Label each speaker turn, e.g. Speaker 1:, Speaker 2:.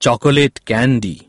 Speaker 1: chocolate candy.